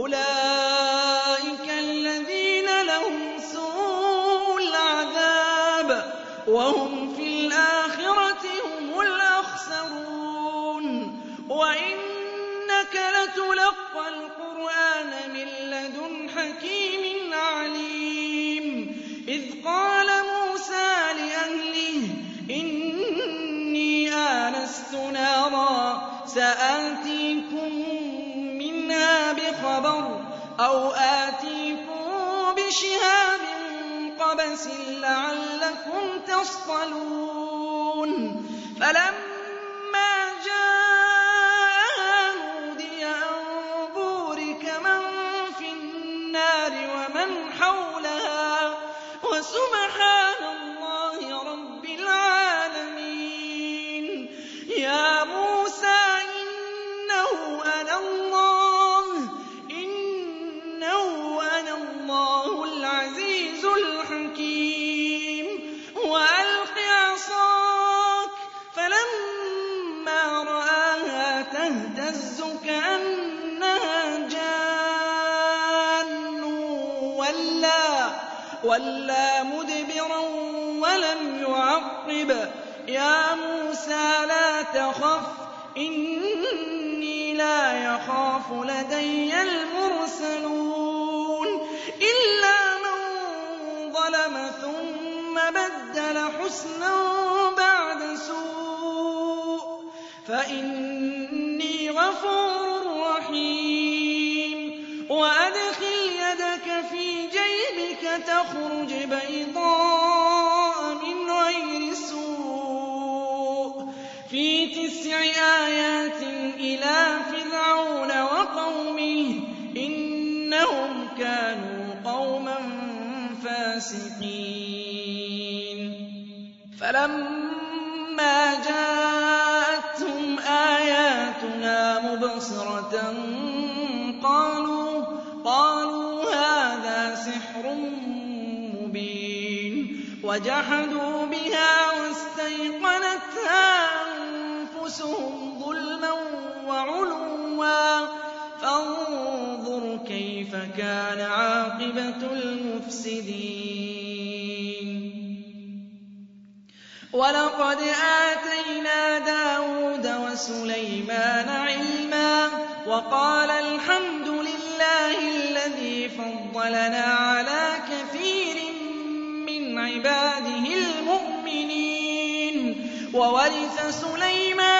أولئك قبس لعلكم تصطلون. فلما موسى لا تخف؟ إني لا يخاف لدي المرسلون. إلا من ظلم ثم بدل حسنا بعد سوء فإني غفور رحيم. وأدخل يدك في جيبك تخرج بيضاء تسع آيات إلى فرعون وقومه إنهم كانوا قوما فاسقين. فلما جاءتهم آياتنا مبصرة قالوا هذا سحر مبين. وجحدوا بها واستيقنتها أنفسهم ظلما وعلوا. فانظر كيف كان عاقبة المفسدين. ولقد آتينا داود وسليمان علما وقال الحمد لله الذي فضلنا على كثير من عباده المؤمنين. وورث سليمان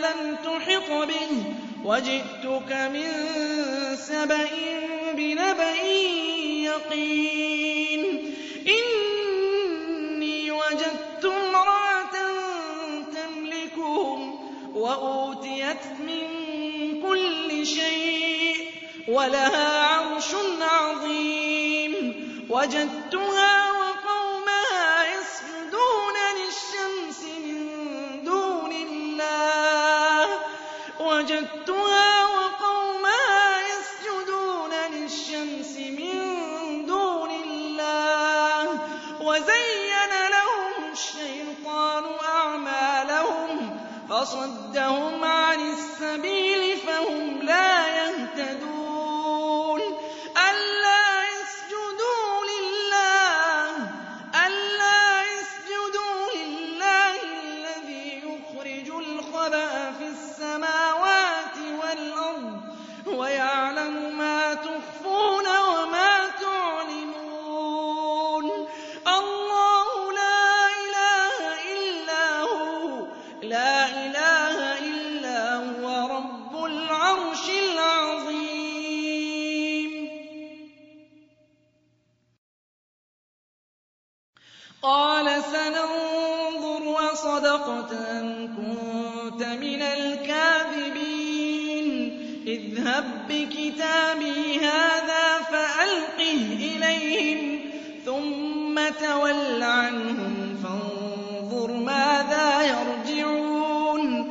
لَمْ تُحِطْ بِهِ وَجِئْتُكَ مِن سَبَإٍ بِنَبَإٍ يَقِينٍ. إِنِّي وَجَدتُّ امْرَأَةً تَمْلِكُهُمْ وَأُوتِيَتْ مِن كُلِّ شَيْءٍ وَلَهَا عَرْشٌ عَظِيمٌ. عَنِ قَالَ سَنَنظُرُ أَصَدَقْتَ أَمْ كُنتَ مِنَ الْكَاذِبِينَ. اذْهَب بِّكِتَابِي هَٰذَا فَأَلْقِهْ إِلَيْهِمْ ثُمَّ تَوَلَّ عَنْهُمْ فَانظُرْ مَاذَا يَرْجِعُونَ.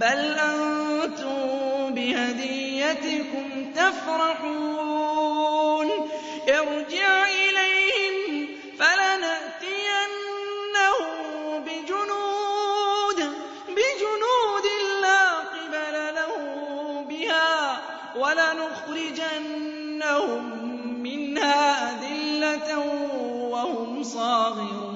بَلْ أَنتُم بِهَدِيَّتِكُمْ تَفْرَحُونَ ارْجِعْ إِلَيْهِمْ فَلَنَأْتِيَنَّهُم بِجُنُودٍ لَّا قِبَلَ لَهُم بِهَا وَلَنُخْرِجَنَّهُم مِّنْهَا أَذِلَّةً وَهُمْ صَاغِرُونَ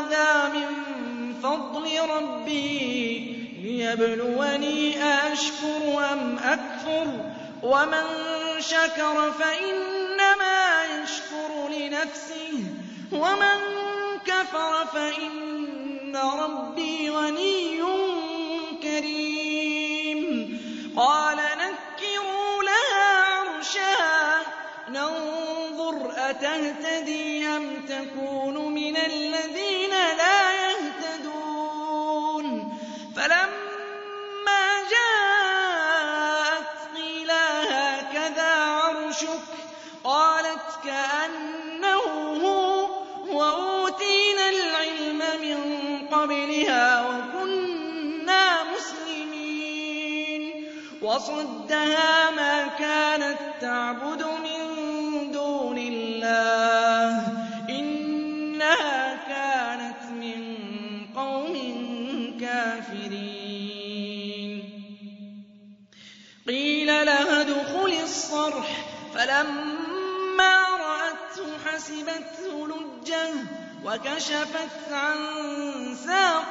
فَضْلِ رَبِّي لِيَبْلُوَنِي أَأَشْكُرُ أَمْ أَكْفُرُ ۖ وَمَن شَكَرَ فَإِنَّمَا يَشْكُرُ لِنَفْسِهِ ۖ وَمَن كَفَرَ فَإِنَّ رَبِّي غَنِيٌّ كَرِيمٌ. قَالَ نَكِّرُوا لَهَا عَرْشَهَا نَنظُرْ أَتَهْتَدِي أَمْ تَكُونُ مِنَ الَّذِينَ وَصَدَّهَا مَا كَانَت تَّعْبُدُ مِن دُونِ اللَّهِ ۖ. إِنَّهَا كَانَتْ مِن قَوْمٍ كَافِرِينَ. قِيلَ لَهَا ادْخُلِي الصَّرْحَ ۖ. فَلَمَّا رَأَتْهُ حَسِبَتْهُ لُجَّةً وَكَشَفَتْ عَن سَاقَيْهَا ۚ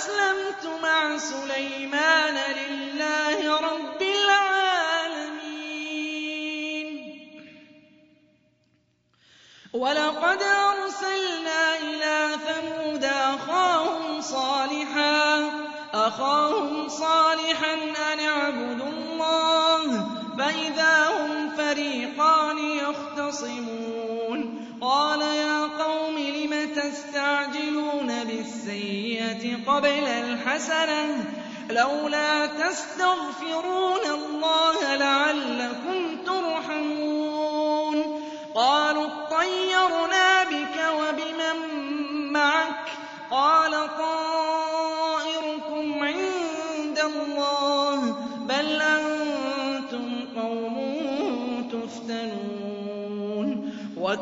وَأَسْلَمْتُ مَعَ سُلَيْمَانَ لِلَّهِ رَبِّ الْعَالَمِينَ. وَلَقَدْ أَرْسَلْنَا إِلَىٰ ثَمُودَ أَخَاهُمْ صَالِحًا أَنِ اعْبُدُوا اللَّهَ فَإِذَا هُمْ فَرِيقَانِ يَخْتَصِمُونَ. قَالَ تَسْتَعْجِلُونَ بِالسَّيِّئَةِ قَبْلَ الْحَسَنَةِ ۖ لَوْلَا تَسْتَغْفِرُونَ اللَّهَ لَعَلَّكُمْ تُرْحَمُونَ قَالُوا اطَّيَّرْنَا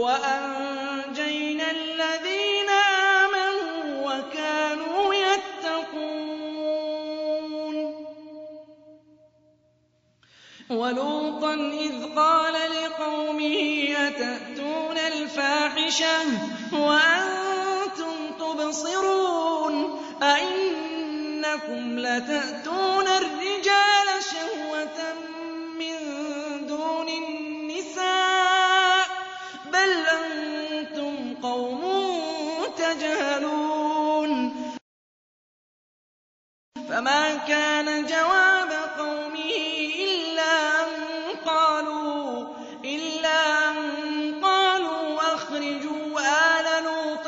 وَأَنجَيْنَا الَّذِينَ آمَنُوا وَكَانُوا يَتَّقُونَ. وَلُوطًا إِذْ قَالَ لِقَوْمِهِ أَتَأْتُونَ الْفَاحِشَةَ وَأَنتُمْ تُبْصِرُونَ؟ أَئِنَّكُمْ لَتَأْتُونَ الرِّجَالَ بَلْ أَنتُمْ قَوْمٌ تَجْهَلُونَ فَمَا كَانَ جَوَابَ قَوْمِهِ إِلَّا أَن قَالُوا أَخْرِجُوا آلَ لُوطٍ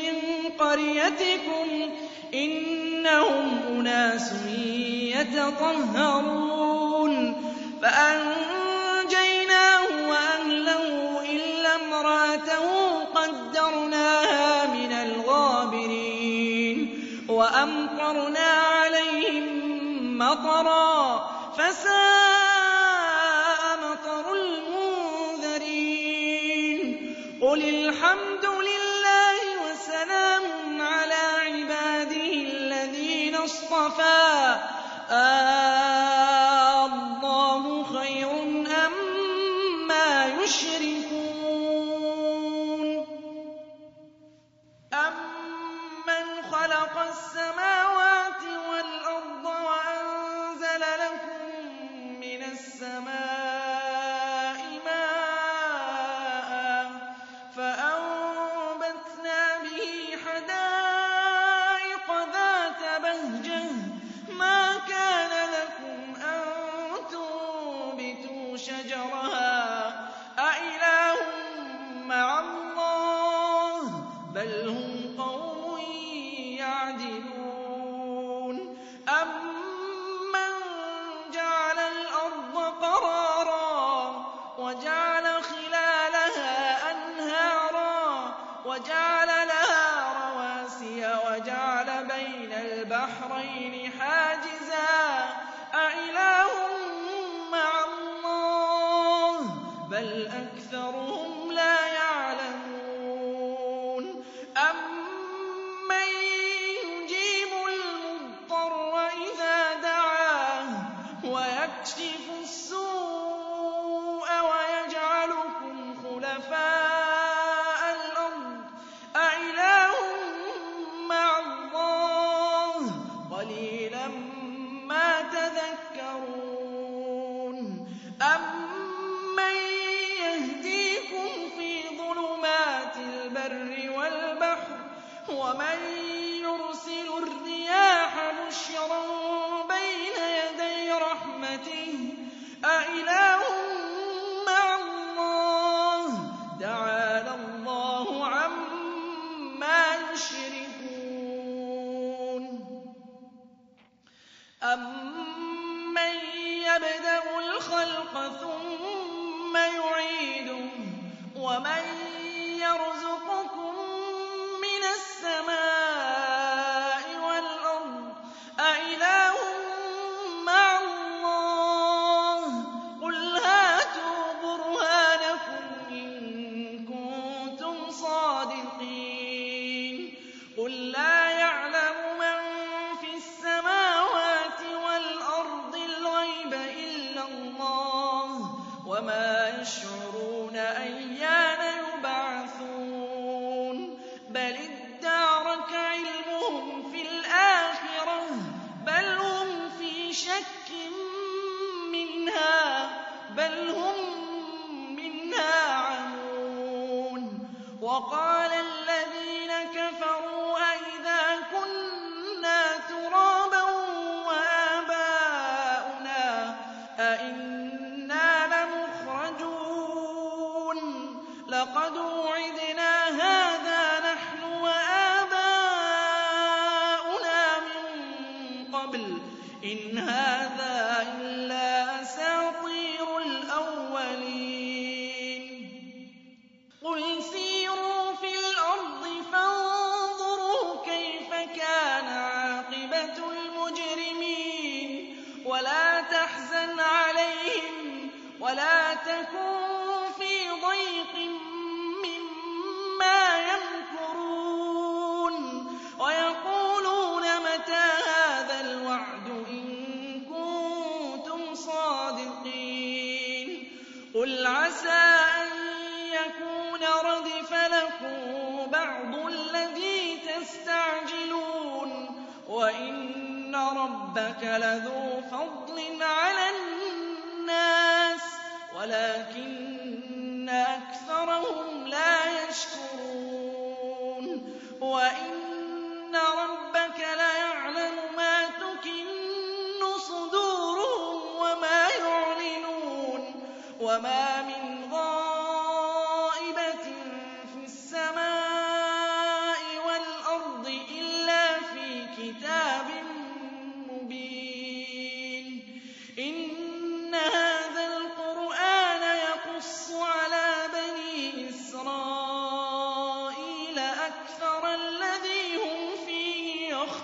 مِّن قَرْيَتِكُمْ ۖ إِنَّهُمْ أُنَاسٌ يَتَطَهَّرُونَ وَأَمْطَرْنَا عَلَيْهِم مَّطَرًا ۖ وَجَعَلَ لَهَا رَوَاسِيَ وَجَعَلَ بَيْنَ الْبَحْرَيْنِ ومن يرسل الرياح بشرا بين يدي رحمته منها ربك لذو فضل على الناس ولكن أكثرهم لا يشكرون. وإن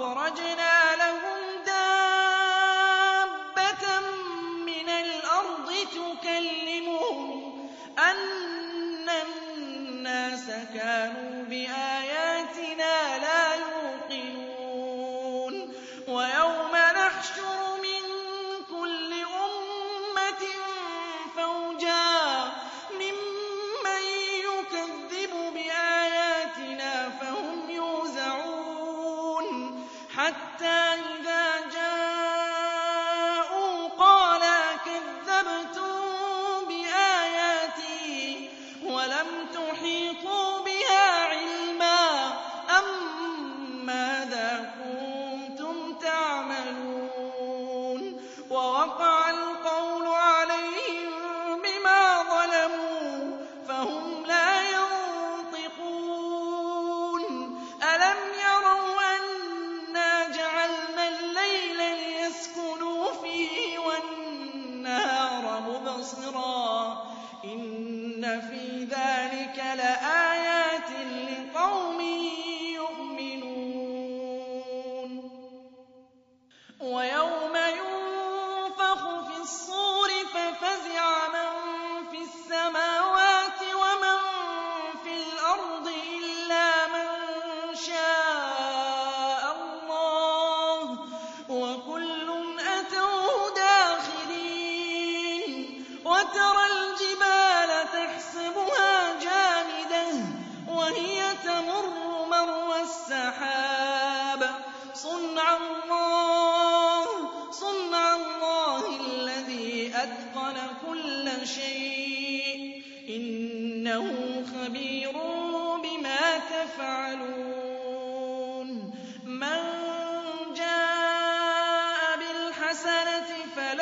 وَأَخْرَجْنَا لَهُم حتى الْحَسَنَةِ فَلَا